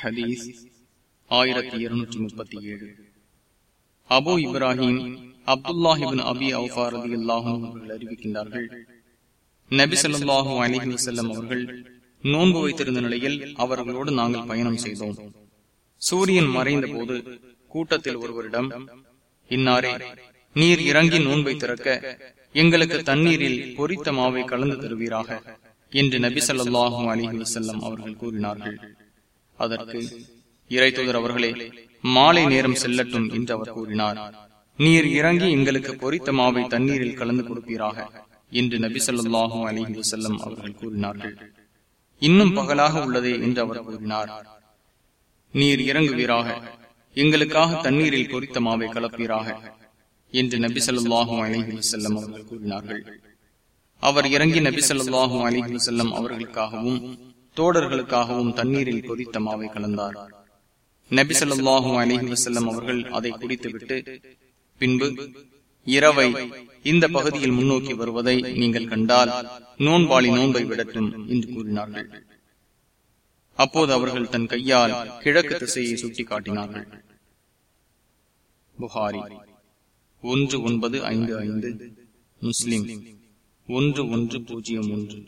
ஹதீஸ் ஆயிரத்தி இருநூற்றி முப்பத்தி ஏழு. அபு இப்ராஹிம் அப்துல்லாஹிபின் அபி அவுஃபாரதி அல்லாஹும் அவர்கள் அறிவிக்கின்றார்கள். நபி சொல்லாஹு அலிஹி வசல்லம் அவர்கள் நோன்பு வைத்திருந்த நிலையில் அவர்களோடு நாங்கள் பயணம் செய்தோம். சூரியன் மறைந்த போது கூட்டத்தில் ஒருவரிடம் இன்னாரே நீர் இறங்கி நோன்பை திறக்க எங்களுக்கு தண்ணீரில் பொறித்த மாவை கலந்து தருவீராக என்று நபி சொல்லாஹும் அலிஹி வசல்லம் அவர்கள் கூறினார்கள். அதற்கு இறை தூதர் அவர்களே மாலை நேரம் செல்லட்டும் என்று அவர் கூறினார். நீர் இறங்கி எங்களுக்கு பொறித்த மாவை தண்ணீரில் கலந்து கொடுப்பீராக என்று நபி சொல்லாஹு அலிஹி வசல்லம் அவர்கள் கூறினார்கள். இன்னும் பகலாக உள்ளதே என்று அவர் கூறினார். நீர் இறங்குவீராக எங்களுக்காக தண்ணீரில் பொறித்த மாவை கலப்பீராக என்று நபி சொல்லாஹு அலிஹி வசல்லம் அவர்கள் கூறினார்கள். அவர் இறங்கி நபி சொல்லாஹு அலிஹி வசல்லம் அவர்களுக்காகவும் தோடர்களுக்காகவும் தண்ணீரில் கொதித்த மாவை கலந்தார். நபி சொல்லாஹு அலிஹி வசல்லம் அவர்கள் அதை குடித்துவிட்டு பின்பு இரவை இந்த பகுதியில் முன்னோக்கி வருவதை நீங்கள் கண்டால் நோன்பாளி நோன்பை விடட்டும் என்று கூறினார்கள். அப்போது அவர்கள் தன் கையால் கிழக்கு திசையை சுட்டி காட்டினார்கள் புகாரி ஒன்று ஒன்பது ஐந்து ஐந்து முஸ்லிம் ஒன்று ஒன்று பூஜ்ஜியம் ஒன்று.